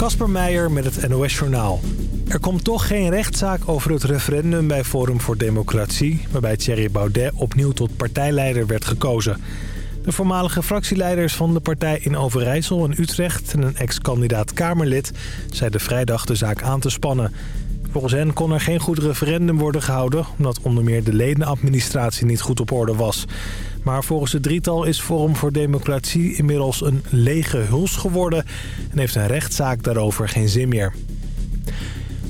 Kasper Meijer met het NOS Journaal. Er komt toch geen rechtszaak over het referendum bij Forum voor Democratie... waarbij Thierry Baudet opnieuw tot partijleider werd gekozen. De voormalige fractieleiders van de partij in Overijssel en Utrecht... en een ex-kandidaat Kamerlid zeiden vrijdag de zaak aan te spannen. Volgens hen kon er geen goed referendum worden gehouden... omdat onder meer de ledenadministratie niet goed op orde was... Maar volgens het drietal is Forum voor Democratie inmiddels een lege huls geworden... en heeft een rechtszaak daarover geen zin meer.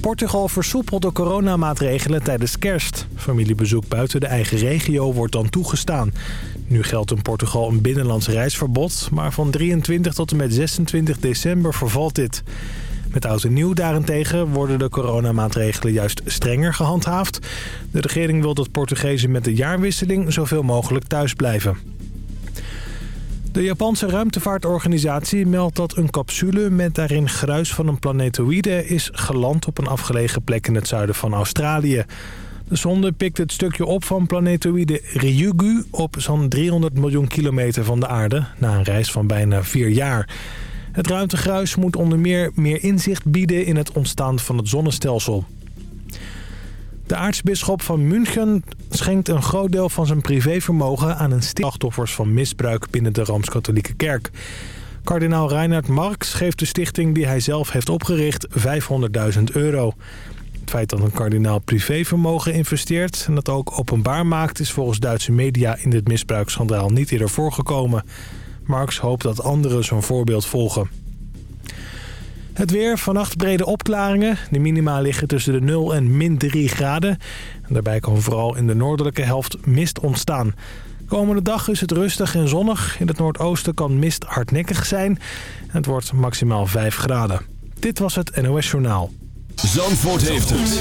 Portugal versoepelt de coronamaatregelen tijdens kerst. Familiebezoek buiten de eigen regio wordt dan toegestaan. Nu geldt in Portugal een binnenlands reisverbod... maar van 23 tot en met 26 december vervalt dit. Met oud en nieuw daarentegen worden de coronamaatregelen juist strenger gehandhaafd. De regering wil dat Portugezen met de jaarwisseling zoveel mogelijk thuis blijven. De Japanse ruimtevaartorganisatie meldt dat een capsule met daarin gruis van een planetoïde is geland op een afgelegen plek in het zuiden van Australië. De zonde pikt het stukje op van planetoïde Ryugu op zo'n 300 miljoen kilometer van de aarde na een reis van bijna vier jaar. Het ruimtegruis moet onder meer meer inzicht bieden in het ontstaan van het zonnestelsel. De aartsbisschop van München schenkt een groot deel van zijn privévermogen aan een slachtoffers van misbruik binnen de Rooms-Katholieke Kerk. Kardinaal Reinhard Marx geeft de stichting die hij zelf heeft opgericht 500.000 euro. Het feit dat een kardinaal privévermogen investeert en dat ook openbaar maakt... is volgens Duitse media in dit misbruiksschandaal niet eerder voorgekomen. Marx hoopt dat anderen zo'n voorbeeld volgen. Het weer, vannacht brede opklaringen. De minima liggen tussen de 0 en min 3 graden. En daarbij kan vooral in de noordelijke helft mist ontstaan. Komende dag is het rustig en zonnig. In het noordoosten kan mist hardnekkig zijn. Het wordt maximaal 5 graden. Dit was het NOS Journaal. Zandvoort heeft het.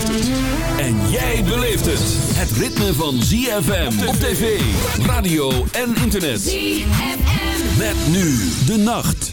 En jij beleeft het. Het ritme van ZFM op tv, radio en internet. ZFM. Met nu de nacht.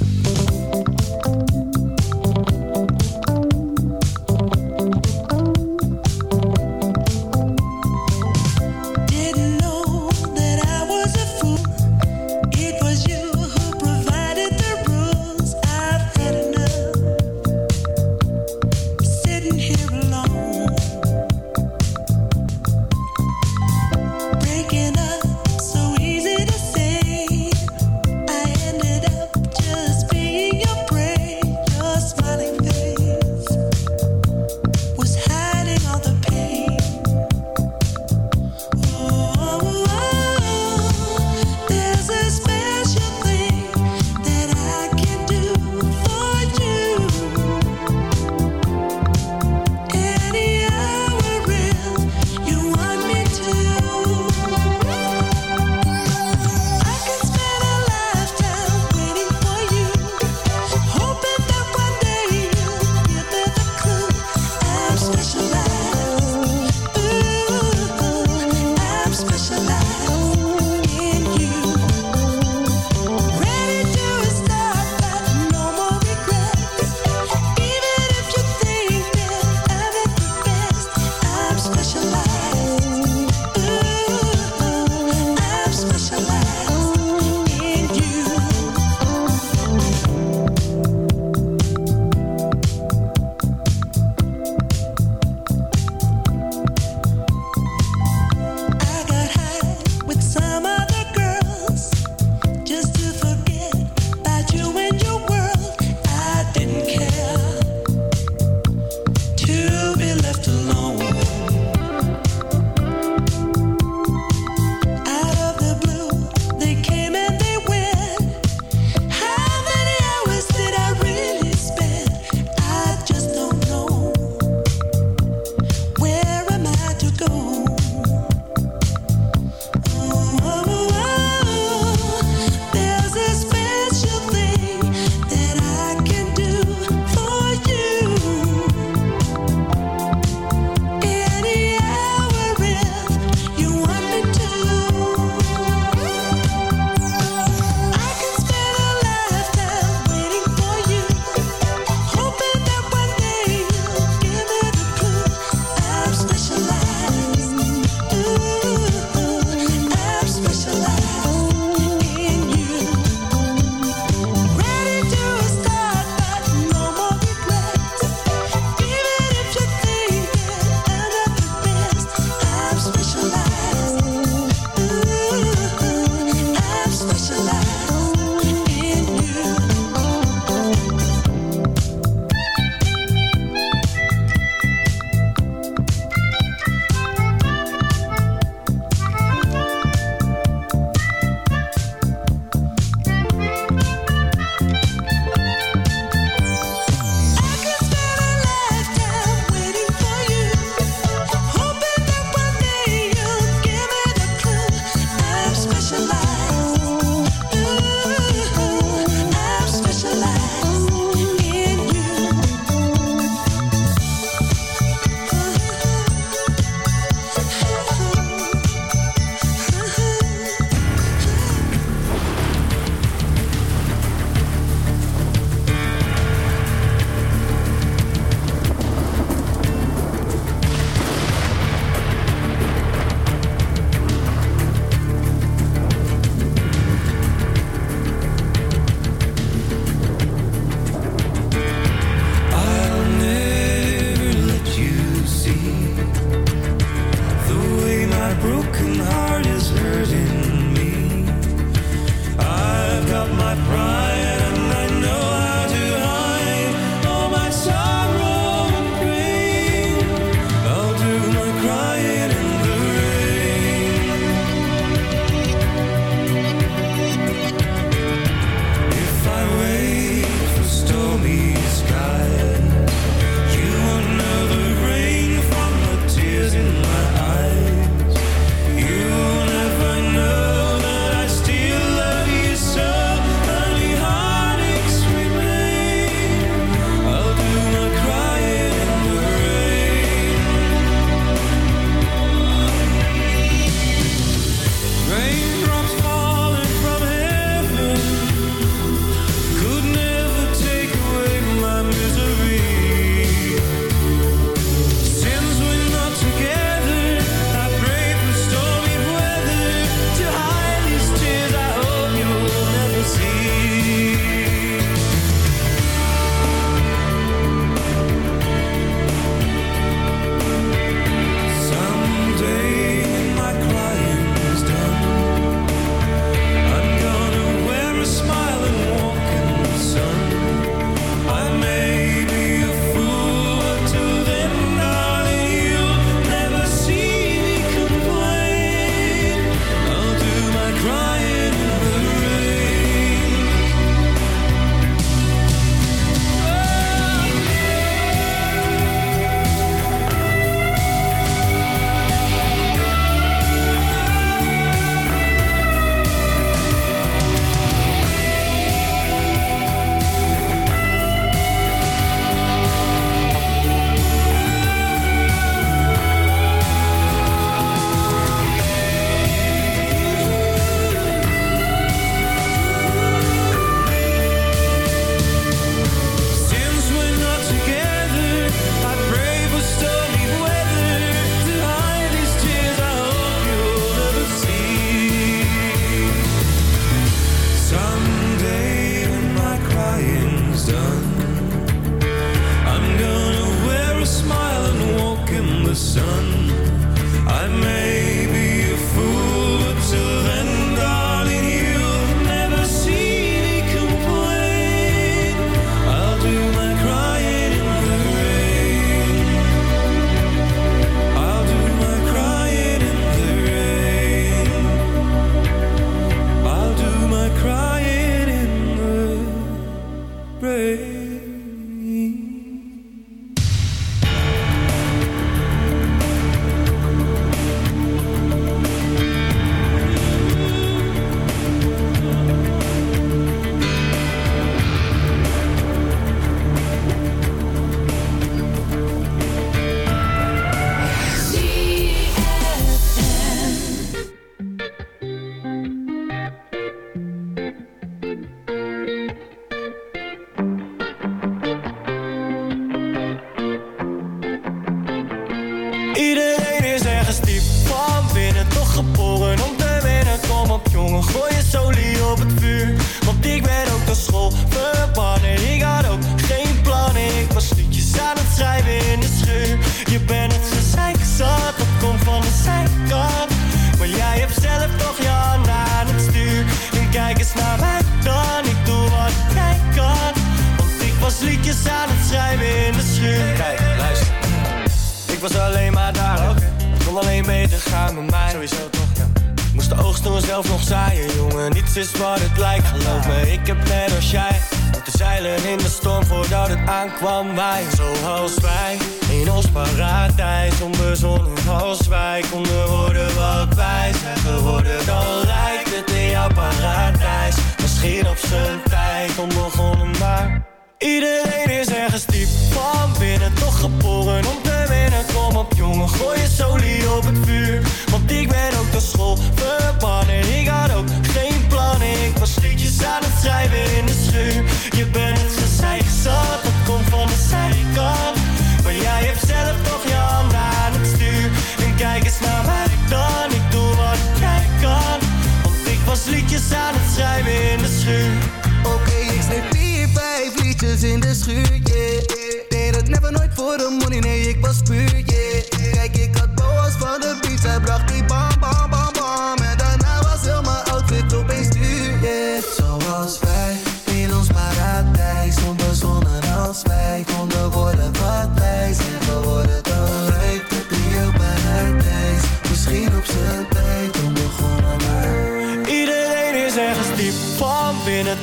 in de schuur, yeah. Deed het never nooit voor de money, nee, ik was puur, yeah. Kijk, ik had boas van de beats, hij bracht die bam, bam, bam.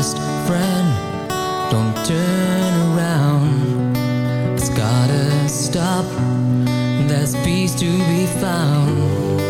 best friend. Don't turn around. It's gotta stop. There's peace to be found.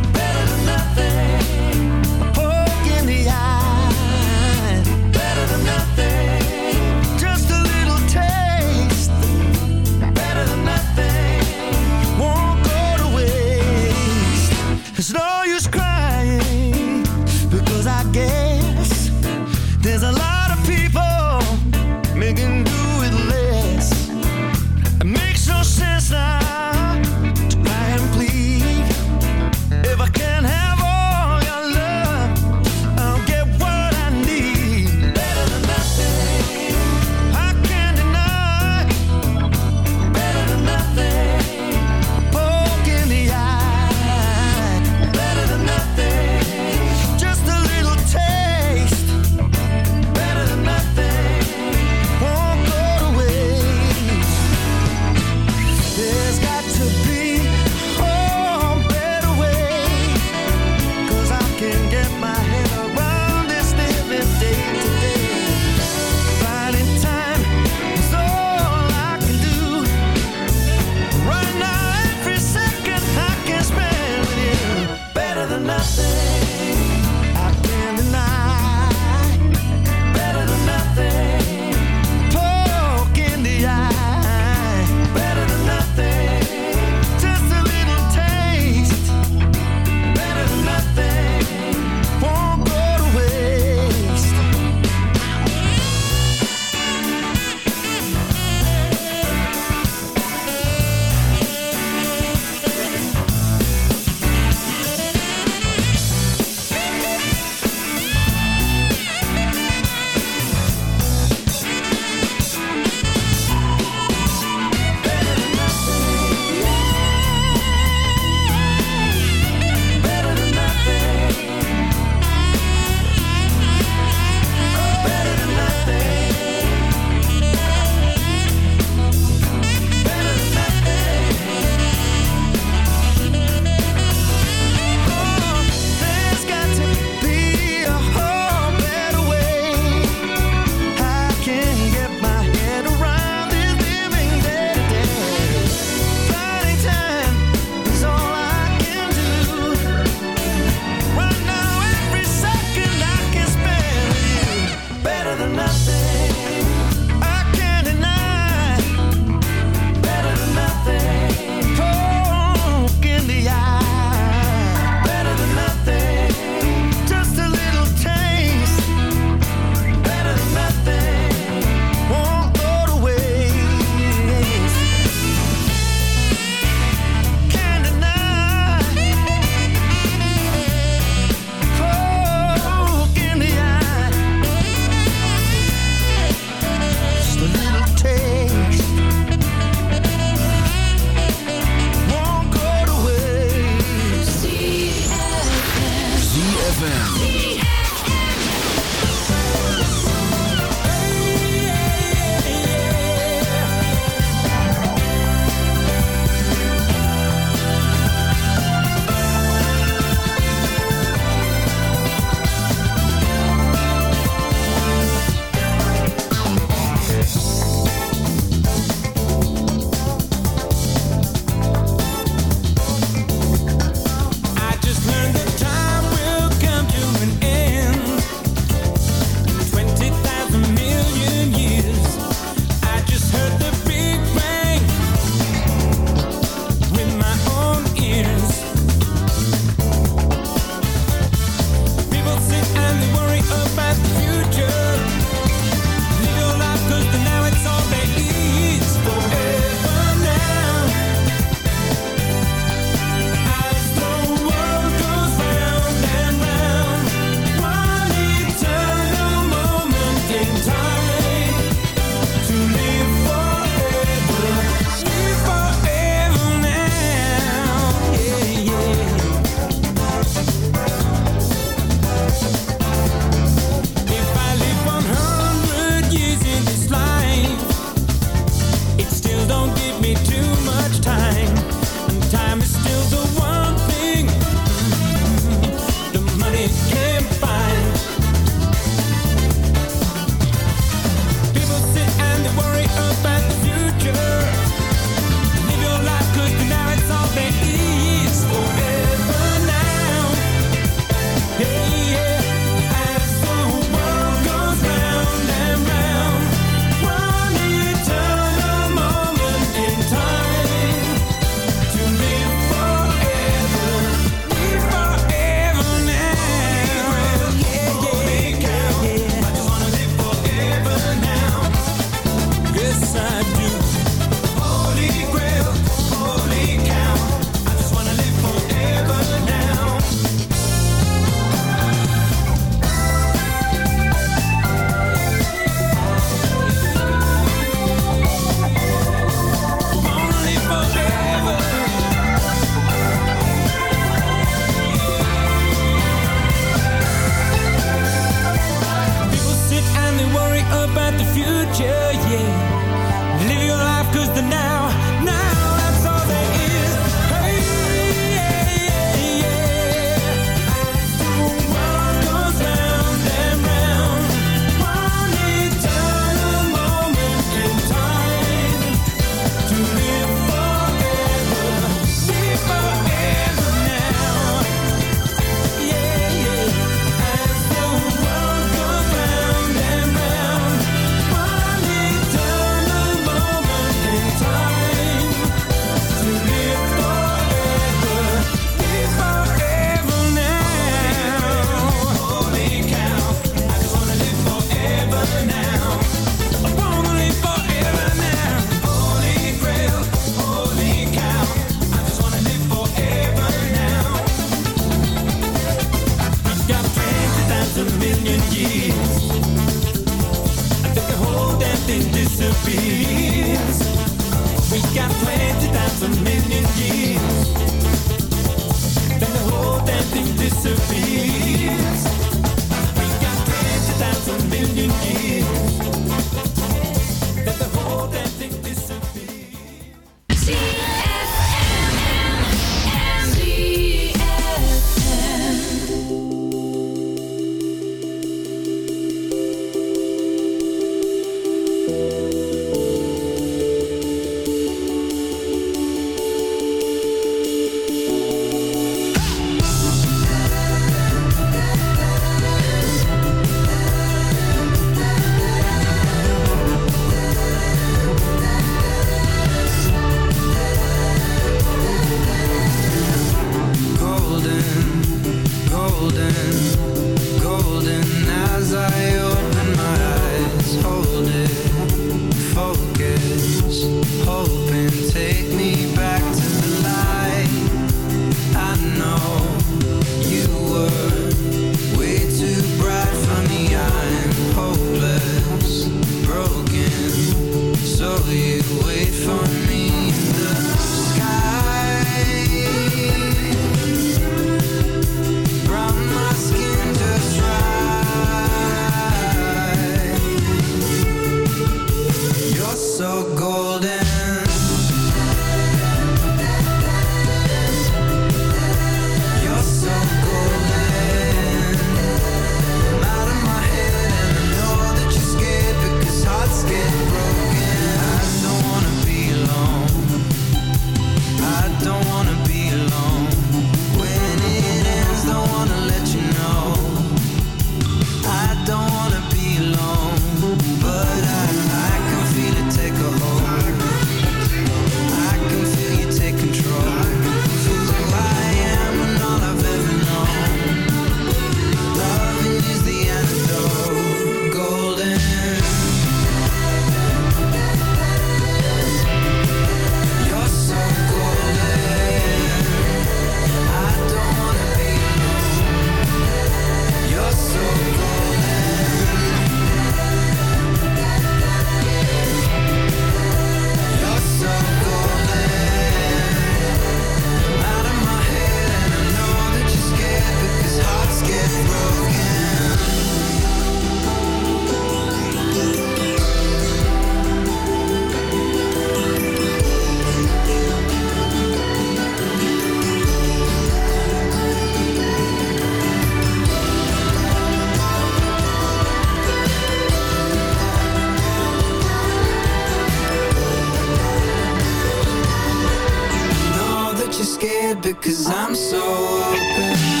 because I'm so open.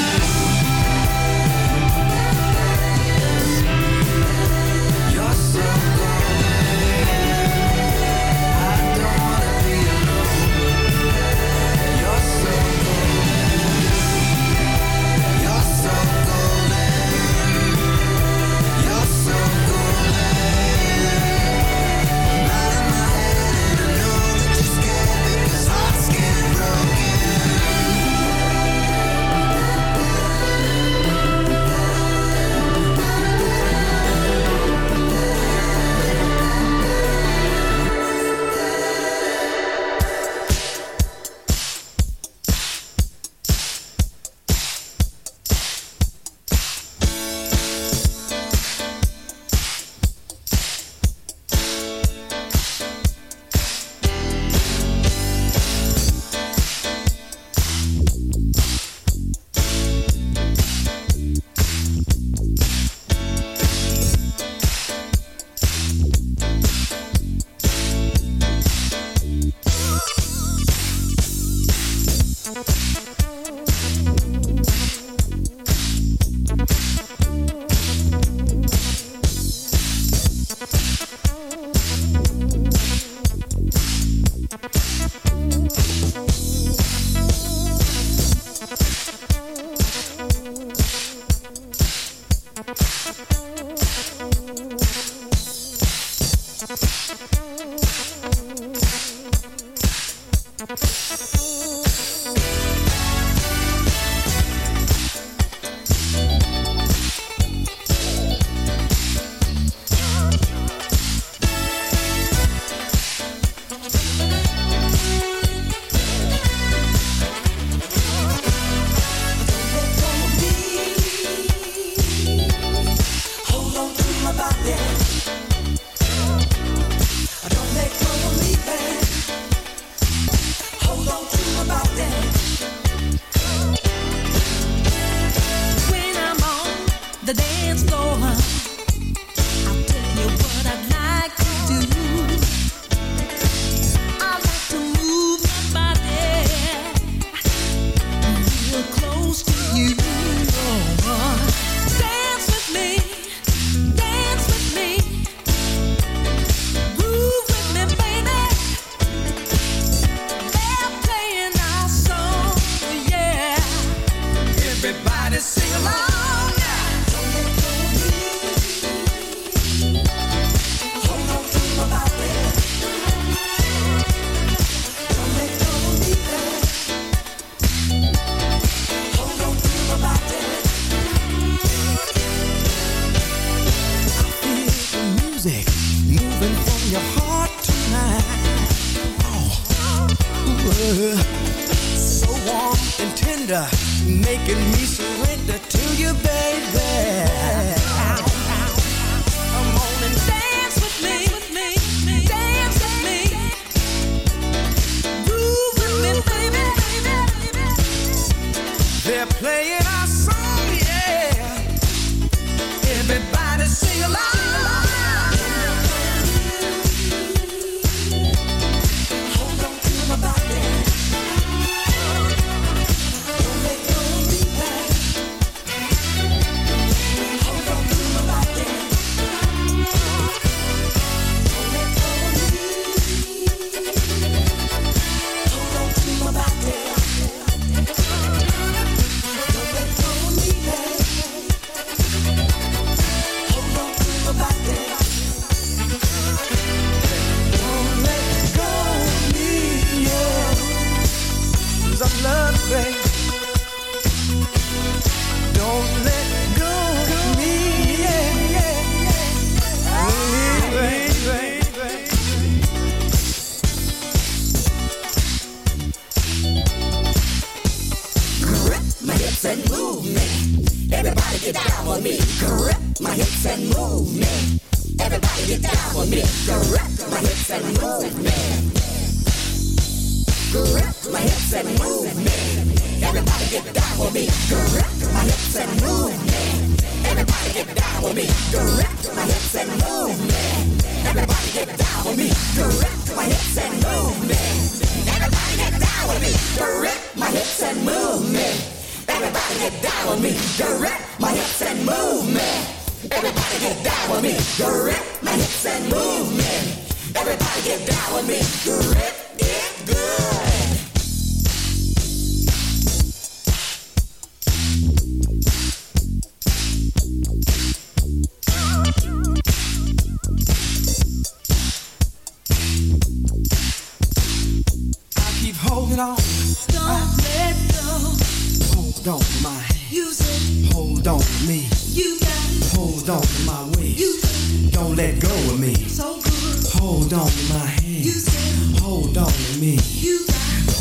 Hold on to my waist. Don't let go of me. So good. Hold on to my hand. Hold on to me.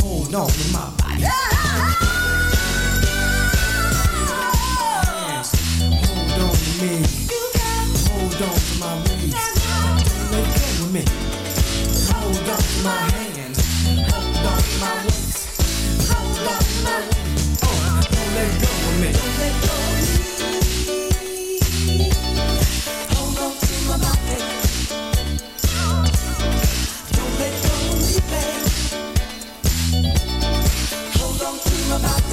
Hold on to my body. Hold on to me. Hold on to my waist. Don't let go of me. Hold on to my hands. Hold on to my waist. Hold on to my waist. Oh, don't let go of me. Don't let go of me.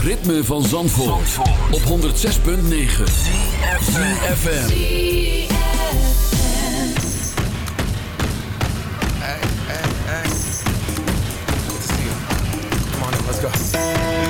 ritme van Zandvoort, Zandvoort. op 106.9 ZFM Hey, hey, hey. Good to see you Come on, let's go.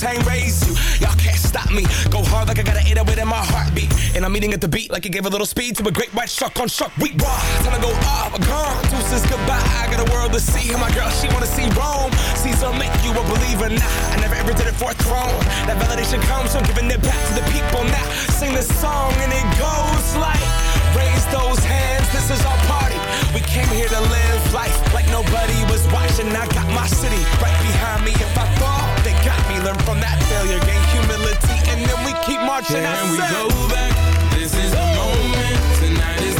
Get when Wu Tang raised you. Y'all can't stop me. Go hard like I got an 808 in my heartbeat. And I'm eating at the beat like it gave a little speed to a great white shark on shark. We raw. Time to go off, gone. Deuces goodbye. I got a world to see. And my girl, she wanna see Rome. Caesar make you a believer. Nah, I never ever did it for a throne. That validation comes from giving it back to the people. Now, sing this song and it goes like, raise those hands. This is our party. We came here to live life like nobody was watching. I got my city right behind me. If I fall. Learn from that failure, gain humility, and then we keep marching. Can we go back? This is the moment. Tonight is